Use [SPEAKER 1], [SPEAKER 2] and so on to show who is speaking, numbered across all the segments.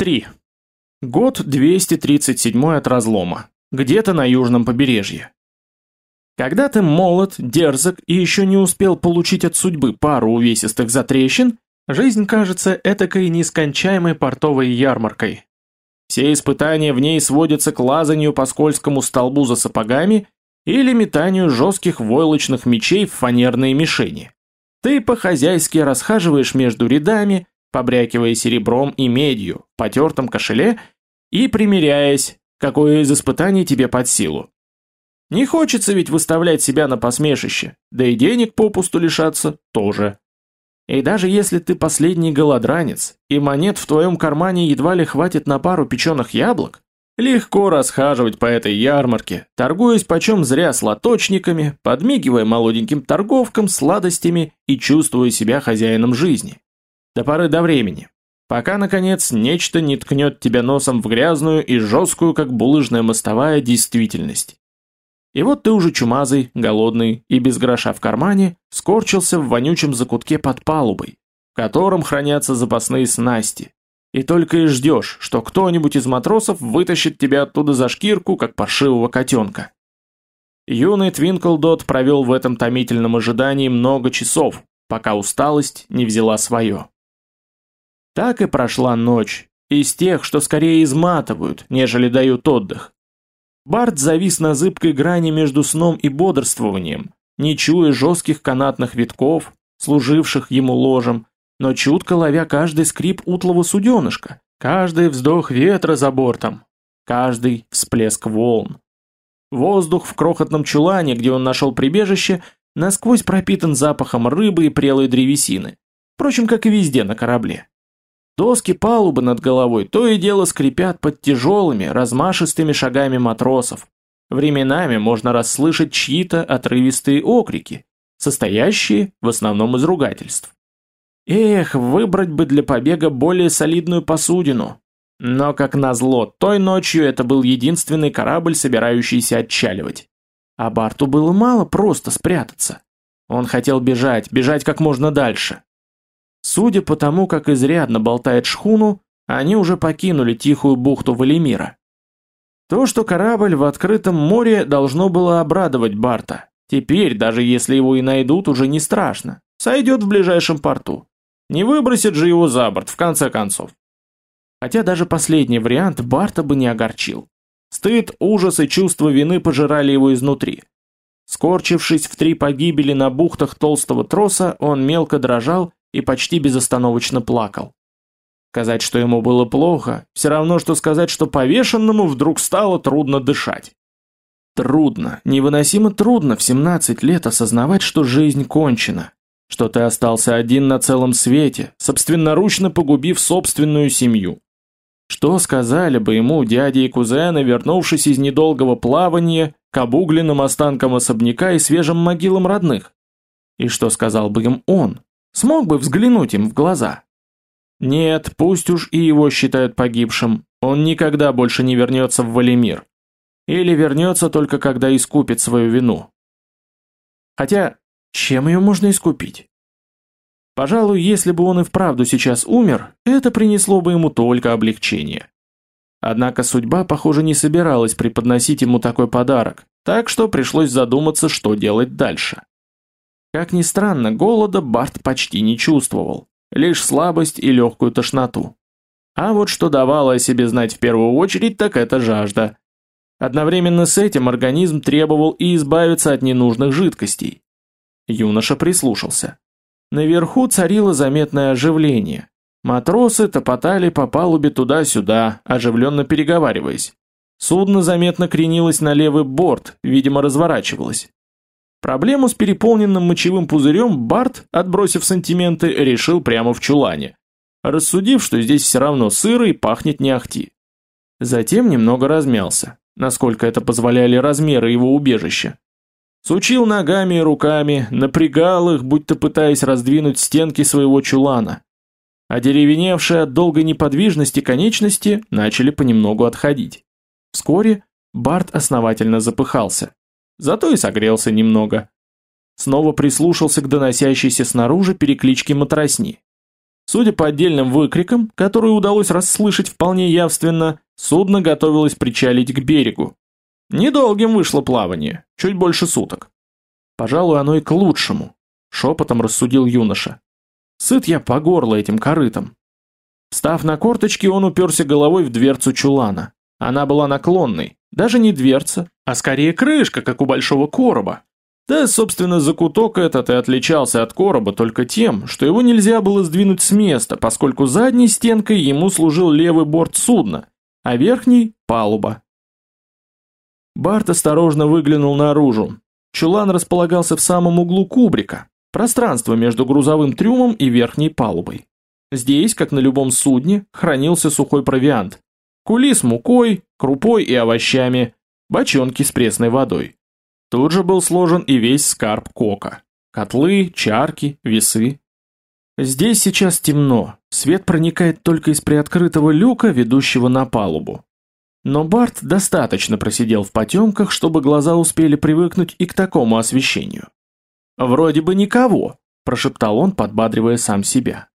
[SPEAKER 1] 3. Год 237 от разлома. Где-то на южном побережье. Когда ты молод, дерзок и еще не успел получить от судьбы пару увесистых затрещин, жизнь кажется этакой нескончаемой портовой ярмаркой. Все испытания в ней сводятся к лазанию по скользкому столбу за сапогами или метанию жестких войлочных мечей в фанерные мишени. Ты по-хозяйски расхаживаешь между рядами, побрякивая серебром и медью в потертом кошеле и примеряясь, какое из испытаний тебе под силу. Не хочется ведь выставлять себя на посмешище, да и денег попусту лишаться тоже. И даже если ты последний голодранец, и монет в твоем кармане едва ли хватит на пару печеных яблок, легко расхаживать по этой ярмарке, торгуясь почем зря с лоточниками, подмигивая молоденьким торговкам сладостями и чувствуя себя хозяином жизни. До поры до времени. Пока, наконец, нечто не ткнет тебя носом в грязную и жесткую, как булыжная мостовая, действительность. И вот ты уже чумазый, голодный и без гроша в кармане, скорчился в вонючем закутке под палубой, в котором хранятся запасные снасти. И только и ждешь, что кто-нибудь из матросов вытащит тебя оттуда за шкирку, как паршивого котенка. Юный Твинклдот провел в этом томительном ожидании много часов, пока усталость не взяла свое. Так и прошла ночь, из тех, что скорее изматывают, нежели дают отдых. Барт завис на зыбкой грани между сном и бодрствованием, не чуя жестких канатных витков, служивших ему ложем, но чутко ловя каждый скрип утлого суденышка, каждый вздох ветра за бортом, каждый всплеск волн. Воздух в крохотном чулане, где он нашел прибежище, насквозь пропитан запахом рыбы и прелой древесины, впрочем, как и везде на корабле. Доски палубы над головой то и дело скрипят под тяжелыми, размашистыми шагами матросов. Временами можно расслышать чьи-то отрывистые окрики, состоящие в основном из ругательств. Эх, выбрать бы для побега более солидную посудину. Но, как назло, той ночью это был единственный корабль, собирающийся отчаливать. А Барту было мало просто спрятаться. Он хотел бежать, бежать как можно дальше. Судя по тому, как изрядно болтает шхуну, они уже покинули тихую бухту Валимира. То, что корабль в открытом море должно было обрадовать Барта. Теперь, даже если его и найдут, уже не страшно. Сойдет в ближайшем порту. Не выбросит же его за борт, в конце концов. Хотя даже последний вариант Барта бы не огорчил. Стыд, ужас и чувство вины пожирали его изнутри. Скорчившись в три погибели на бухтах толстого троса, он мелко дрожал и почти безостановочно плакал. Сказать, что ему было плохо, все равно, что сказать, что повешенному вдруг стало трудно дышать. Трудно, невыносимо трудно в 17 лет осознавать, что жизнь кончена, что ты остался один на целом свете, собственноручно погубив собственную семью. Что сказали бы ему дяди и кузены, вернувшись из недолгого плавания к обугленным останкам особняка и свежим могилам родных? И что сказал бы им он, Смог бы взглянуть им в глаза? Нет, пусть уж и его считают погибшим, он никогда больше не вернется в Валимир. Или вернется только когда искупит свою вину. Хотя, чем ее можно искупить? Пожалуй, если бы он и вправду сейчас умер, это принесло бы ему только облегчение. Однако судьба, похоже, не собиралась преподносить ему такой подарок, так что пришлось задуматься, что делать дальше. Как ни странно, голода Барт почти не чувствовал, лишь слабость и легкую тошноту. А вот что давало о себе знать в первую очередь, так это жажда. Одновременно с этим организм требовал и избавиться от ненужных жидкостей. Юноша прислушался. Наверху царило заметное оживление. Матросы топотали по палубе туда-сюда, оживленно переговариваясь. Судно заметно кренилось на левый борт, видимо, разворачивалось. Проблему с переполненным мочевым пузырем Барт, отбросив сантименты, решил прямо в чулане, рассудив, что здесь все равно сыро и пахнет не ахти. Затем немного размялся, насколько это позволяли размеры его убежища. Сучил ногами и руками, напрягал их, будто пытаясь раздвинуть стенки своего чулана. А деревеневшие от долгой неподвижности конечности начали понемногу отходить. Вскоре Барт основательно запыхался зато и согрелся немного. Снова прислушался к доносящейся снаружи перекличке матросни. Судя по отдельным выкрикам, которые удалось расслышать вполне явственно, судно готовилось причалить к берегу. Недолгим вышло плавание, чуть больше суток. Пожалуй, оно и к лучшему, шепотом рассудил юноша. Сыт я по горло этим корытом. Став на корточки, он уперся головой в дверцу чулана. Она была наклонной, даже не дверца, а скорее крышка, как у большого короба. Да, собственно, закуток этот и отличался от короба только тем, что его нельзя было сдвинуть с места, поскольку задней стенкой ему служил левый борт судна, а верхний – палуба. Барт осторожно выглянул наружу. Чулан располагался в самом углу кубрика, пространство между грузовым трюмом и верхней палубой. Здесь, как на любом судне, хранился сухой провиант. Кули с мукой, крупой и овощами, бочонки с пресной водой. Тут же был сложен и весь скарб кока. Котлы, чарки, весы. Здесь сейчас темно, свет проникает только из приоткрытого люка, ведущего на палубу. Но Барт достаточно просидел в потемках, чтобы глаза успели привыкнуть и к такому освещению. «Вроде бы никого», – прошептал он, подбадривая сам себя.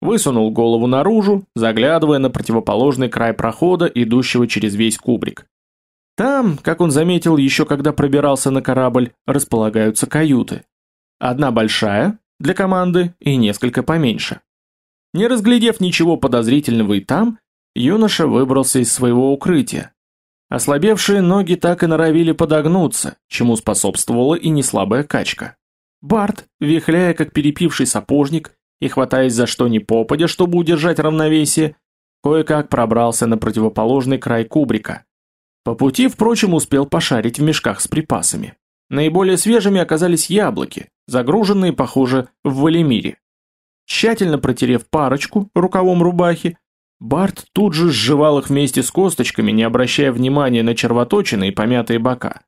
[SPEAKER 1] Высунул голову наружу, заглядывая на противоположный край прохода, идущего через весь кубрик. Там, как он заметил еще когда пробирался на корабль, располагаются каюты. Одна большая, для команды, и несколько поменьше. Не разглядев ничего подозрительного и там, юноша выбрался из своего укрытия. Ослабевшие ноги так и норовили подогнуться, чему способствовала и неслабая качка. Барт, вихляя как перепивший сапожник и хватаясь за что ни попадя, чтобы удержать равновесие, кое-как пробрался на противоположный край кубрика, по пути, впрочем, успел пошарить в мешках с припасами. Наиболее свежими оказались яблоки, загруженные, похоже, в Валимире. Тщательно протерев парочку рукавом рубахи, Барт тут же сживал их вместе с косточками, не обращая внимания на червоточины и помятые бока.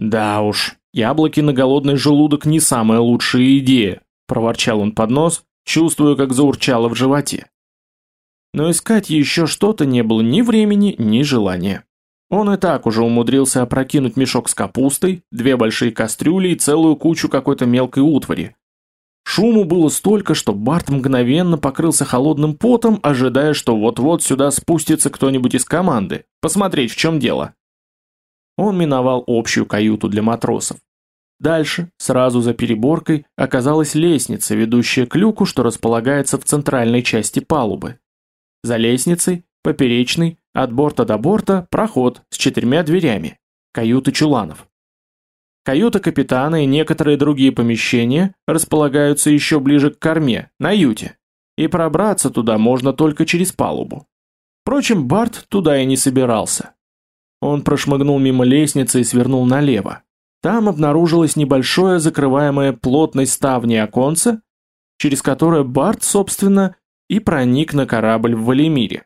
[SPEAKER 1] «Да уж, яблоки на голодный желудок не самая лучшая идея», – проворчал он под нос, чувствуя, как заурчало в животе. Но искать еще что-то не было ни времени, ни желания. Он и так уже умудрился опрокинуть мешок с капустой, две большие кастрюли и целую кучу какой-то мелкой утвари. Шуму было столько, что Барт мгновенно покрылся холодным потом, ожидая, что вот-вот сюда спустится кто-нибудь из команды, посмотреть, в чем дело. Он миновал общую каюту для матросов. Дальше, сразу за переборкой, оказалась лестница, ведущая к люку, что располагается в центральной части палубы. За лестницей, поперечный, от борта до борта проход с четырьмя дверями, каюты чуланов. Каюта капитана и некоторые другие помещения располагаются еще ближе к корме, на юте, и пробраться туда можно только через палубу. Впрочем, Барт туда и не собирался. Он прошмыгнул мимо лестницы и свернул налево. Там обнаружилось небольшое закрываемое плотной ставней оконце, через которое Барт, собственно, и проник на корабль в Валимире.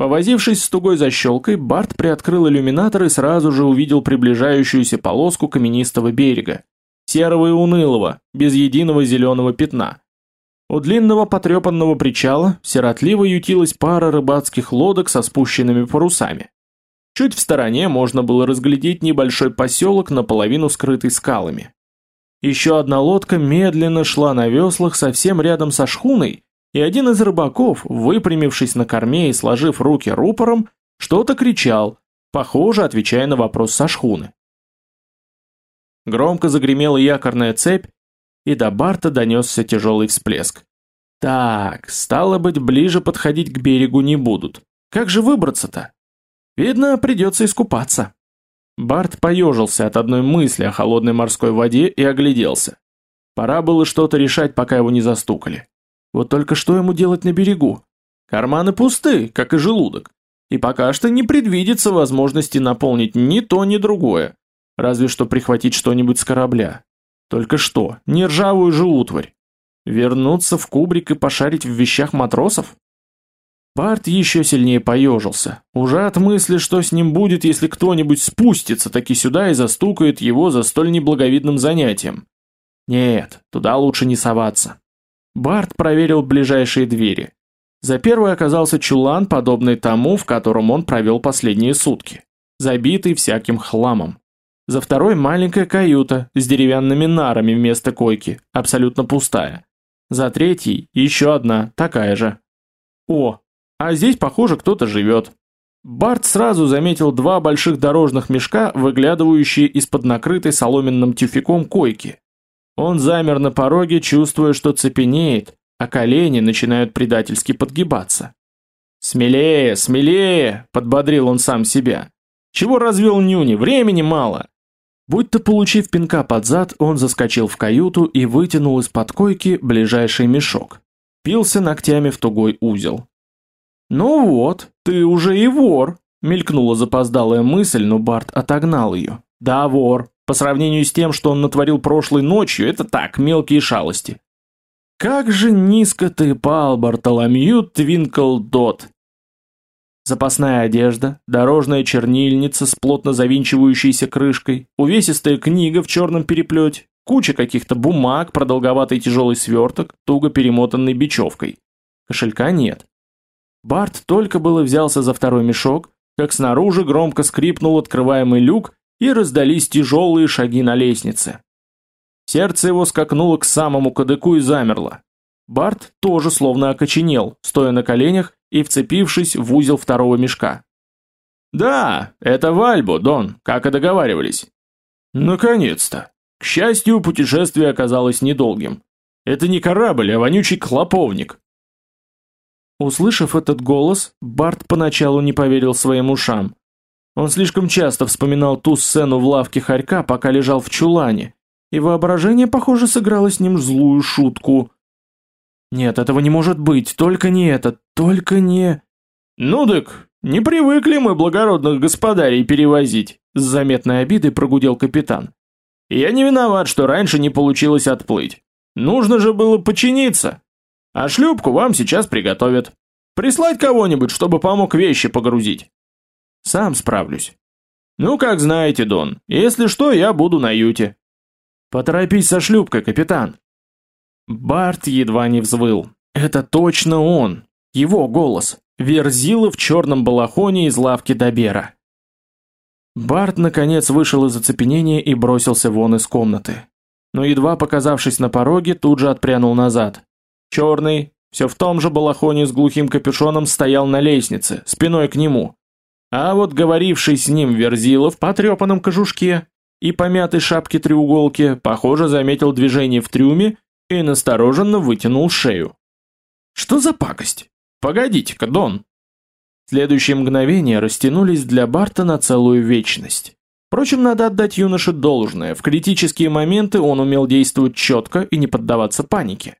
[SPEAKER 1] Повозившись с тугой защелкой, Барт приоткрыл иллюминатор и сразу же увидел приближающуюся полоску каменистого берега, серого и унылого, без единого зеленого пятна. У длинного потрепанного причала сиротливо ютилась пара рыбацких лодок со спущенными парусами. Чуть в стороне можно было разглядеть небольшой поселок, наполовину скрытый скалами. Еще одна лодка медленно шла на веслах совсем рядом со шхуной, и один из рыбаков, выпрямившись на корме и сложив руки рупором, что-то кричал, похоже, отвечая на вопрос со шхуны. Громко загремела якорная цепь, и до Барта донесся тяжелый всплеск. Так, стало быть, ближе подходить к берегу не будут. Как же выбраться-то? Видно, придется искупаться. Барт поежился от одной мысли о холодной морской воде и огляделся. Пора было что-то решать, пока его не застукали. Вот только что ему делать на берегу? Карманы пусты, как и желудок. И пока что не предвидится возможности наполнить ни то, ни другое. Разве что прихватить что-нибудь с корабля. Только что, не ржавую же утварь. Вернуться в кубрик и пошарить в вещах матросов? Барт еще сильнее поежился, уже от мысли, что с ним будет, если кто-нибудь спустится таки сюда и застукает его за столь неблаговидным занятием. Нет, туда лучше не соваться. Барт проверил ближайшие двери. За первой оказался чулан, подобный тому, в котором он провел последние сутки, забитый всяким хламом. За второй маленькая каюта с деревянными нарами вместо койки, абсолютно пустая. За третьей еще одна, такая же. О, а здесь, похоже, кто-то живет. Барт сразу заметил два больших дорожных мешка, выглядывающие из-под накрытой соломенным тюфяком койки. Он замер на пороге, чувствуя, что цепенеет, а колени начинают предательски подгибаться. «Смелее, смелее!» – подбодрил он сам себя. «Чего развел нюни? Времени мало!» Будто получив пинка под зад, он заскочил в каюту и вытянул из-под койки ближайший мешок. Пился ногтями в тугой узел. «Ну вот, ты уже и вор!» – мелькнула запоздалая мысль, но Барт отогнал ее. «Да, вор. По сравнению с тем, что он натворил прошлой ночью, это так, мелкие шалости. Как же низко ты пал, Бартоломью Твинклдот! Запасная одежда, дорожная чернильница с плотно завинчивающейся крышкой, увесистая книга в черном переплете, куча каких-то бумаг, продолговатый тяжелый сверток, туго перемотанный бечевкой. Кошелька нет. Барт только было взялся за второй мешок, как снаружи громко скрипнул открываемый люк и раздались тяжелые шаги на лестнице. Сердце его скакнуло к самому кадыку и замерло. Барт тоже словно окоченел, стоя на коленях и вцепившись в узел второго мешка. «Да, это Вальбо, Дон, как и договаривались». «Наконец-то!» К счастью, путешествие оказалось недолгим. Это не корабль, а вонючий клоповник. Услышав этот голос, Барт поначалу не поверил своим ушам. Он слишком часто вспоминал ту сцену в лавке Харька, пока лежал в чулане, и воображение, похоже, сыграло с ним злую шутку. Нет, этого не может быть, только не это, только не... Ну так, не привыкли мы благородных господарей перевозить, с заметной обидой прогудел капитан. Я не виноват, что раньше не получилось отплыть. Нужно же было починиться. А шлюпку вам сейчас приготовят. Прислать кого-нибудь, чтобы помог вещи погрузить. Сам справлюсь. Ну, как знаете, Дон, если что, я буду на юте. «Поторопись со шлюпкой, капитан!» Барт едва не взвыл. «Это точно он! Его голос! Верзила в черном балахоне из лавки Добера!» Барт наконец вышел из оцепенения и бросился вон из комнаты. Но едва показавшись на пороге, тут же отпрянул назад. Черный, все в том же балахоне с глухим капюшоном, стоял на лестнице, спиной к нему. А вот говоривший с ним Верзила в потрепанном кожушке и помятой шапке-треуголки, похоже, заметил движение в трюме и настороженно вытянул шею. Что за пакость? Погодите-ка, Дон. Следующие мгновения растянулись для Барта на целую вечность. Впрочем, надо отдать юноше должное, в критические моменты он умел действовать четко и не поддаваться панике.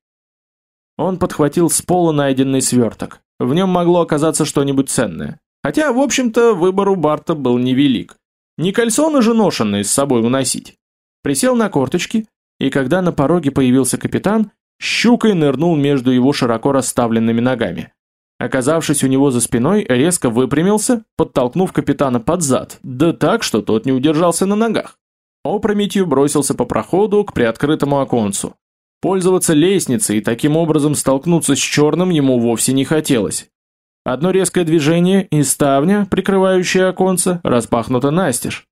[SPEAKER 1] Он подхватил с пола найденный сверток. В нем могло оказаться что-нибудь ценное. Хотя, в общем-то, выбор у Барта был невелик. Не кальсоны же ношенные с собой уносить. Присел на корточки, и когда на пороге появился капитан, щукой нырнул между его широко расставленными ногами. Оказавшись у него за спиной, резко выпрямился, подтолкнув капитана под зад, да так, что тот не удержался на ногах. Опрометью бросился по проходу к приоткрытому оконцу. Пользоваться лестницей и таким образом столкнуться с черным ему вовсе не хотелось. Одно резкое движение, и ставня, прикрывающая оконце, распахнута настежь.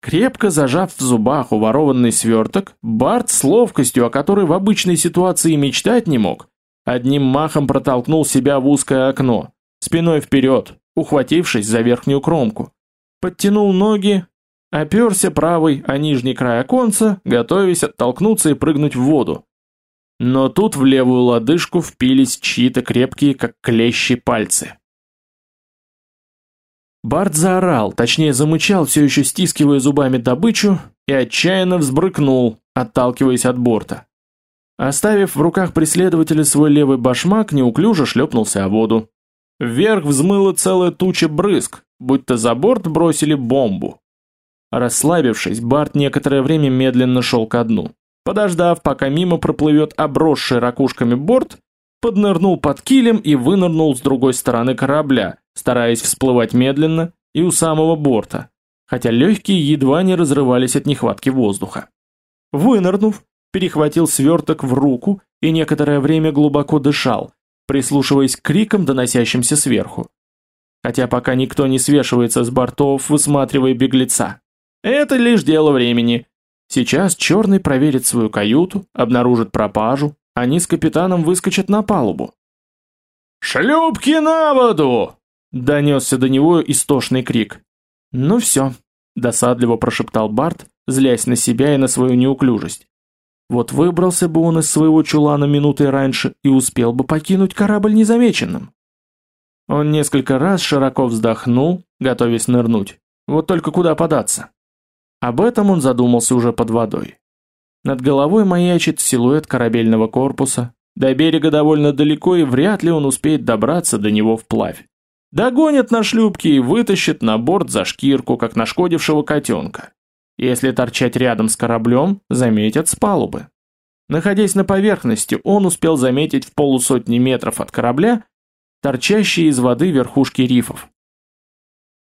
[SPEAKER 1] Крепко зажав в зубах уворованный сверток, Барт с ловкостью, о которой в обычной ситуации мечтать не мог, одним махом протолкнул себя в узкое окно, спиной вперед, ухватившись за верхнюю кромку. Подтянул ноги, оперся правой о нижний край оконца, готовясь оттолкнуться и прыгнуть в воду. Но тут в левую лодыжку впились чьи-то крепкие, как клещи, пальцы. Барт заорал, точнее замычал, все еще стискивая зубами добычу, и отчаянно взбрыкнул, отталкиваясь от борта. Оставив в руках преследователя свой левый башмак, неуклюже шлепнулся о воду. Вверх взмыла целая туча брызг, будто за борт бросили бомбу. Расслабившись, Барт некоторое время медленно шел ко дну. Подождав, пока мимо проплывет обросший ракушками борт, поднырнул под килем и вынырнул с другой стороны корабля, стараясь всплывать медленно и у самого борта, хотя легкие едва не разрывались от нехватки воздуха. Вынырнув, перехватил сверток в руку и некоторое время глубоко дышал, прислушиваясь к крикам, доносящимся сверху. Хотя пока никто не свешивается с бортов, высматривая беглеца. Это лишь дело времени – Сейчас Черный проверит свою каюту, обнаружит пропажу, они с капитаном выскочат на палубу. «Шлюпки на воду!» — донесся до него истошный крик. «Ну все», — досадливо прошептал Барт, злясь на себя и на свою неуклюжесть. Вот выбрался бы он из своего чулана минутой раньше и успел бы покинуть корабль незамеченным. Он несколько раз широко вздохнул, готовясь нырнуть. Вот только куда податься? Об этом он задумался уже под водой. Над головой маячит силуэт корабельного корпуса. До берега довольно далеко, и вряд ли он успеет добраться до него вплавь. Догонят на шлюпке и вытащит на борт за шкирку, как нашкодившего котенка. Если торчать рядом с кораблем, заметят с палубы. Находясь на поверхности, он успел заметить в полусотни метров от корабля торчащие из воды верхушки рифов.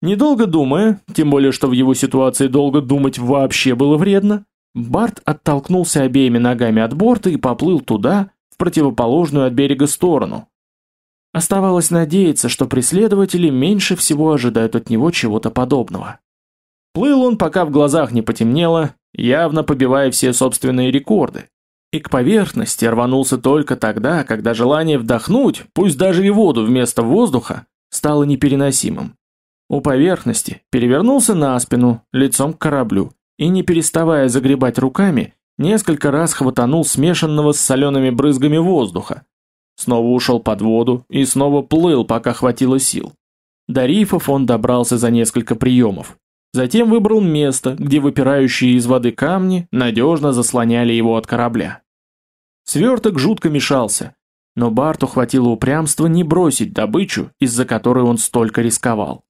[SPEAKER 1] Недолго думая, тем более что в его ситуации долго думать вообще было вредно, Барт оттолкнулся обеими ногами от борта и поплыл туда, в противоположную от берега сторону. Оставалось надеяться, что преследователи меньше всего ожидают от него чего-то подобного. Плыл он, пока в глазах не потемнело, явно побивая все собственные рекорды. И к поверхности рванулся только тогда, когда желание вдохнуть, пусть даже и воду вместо воздуха, стало непереносимым. У поверхности перевернулся на спину, лицом к кораблю, и не переставая загребать руками, несколько раз хватанул смешанного с солеными брызгами воздуха. Снова ушел под воду и снова плыл, пока хватило сил. До рифов он добрался за несколько приемов. Затем выбрал место, где выпирающие из воды камни надежно заслоняли его от корабля. Сверток жутко мешался, но Барту хватило упрямства не бросить добычу, из-за которой он столько рисковал.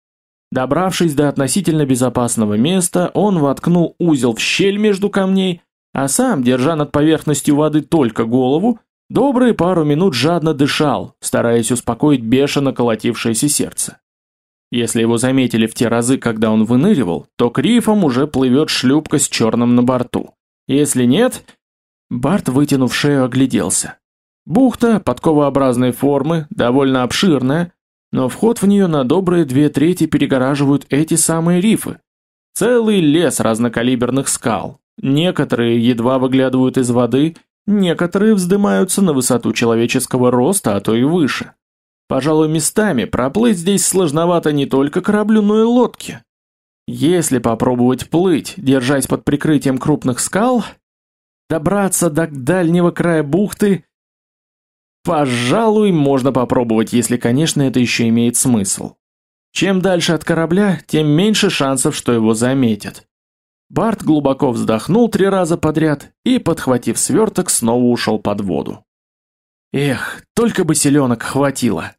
[SPEAKER 1] Добравшись до относительно безопасного места, он воткнул узел в щель между камней, а сам, держа над поверхностью воды только голову, добрые пару минут жадно дышал, стараясь успокоить бешено колотившееся сердце. Если его заметили в те разы, когда он выныривал, то к рифам уже плывет шлюпка с черным на борту. Если нет... Барт, вытянув шею, огляделся. Бухта подковообразной формы, довольно обширная, но вход в нее на добрые две трети перегораживают эти самые рифы. Целый лес разнокалиберных скал. Некоторые едва выглядывают из воды, некоторые вздымаются на высоту человеческого роста, а то и выше. Пожалуй, местами проплыть здесь сложновато не только кораблю, но и лодке. Если попробовать плыть, держась под прикрытием крупных скал, добраться до дальнего края бухты, пожалуй, можно попробовать, если, конечно, это еще имеет смысл. Чем дальше от корабля, тем меньше шансов, что его заметят. Барт глубоко вздохнул три раза подряд и, подхватив сверток, снова ушел под воду. Эх, только бы селенок хватило.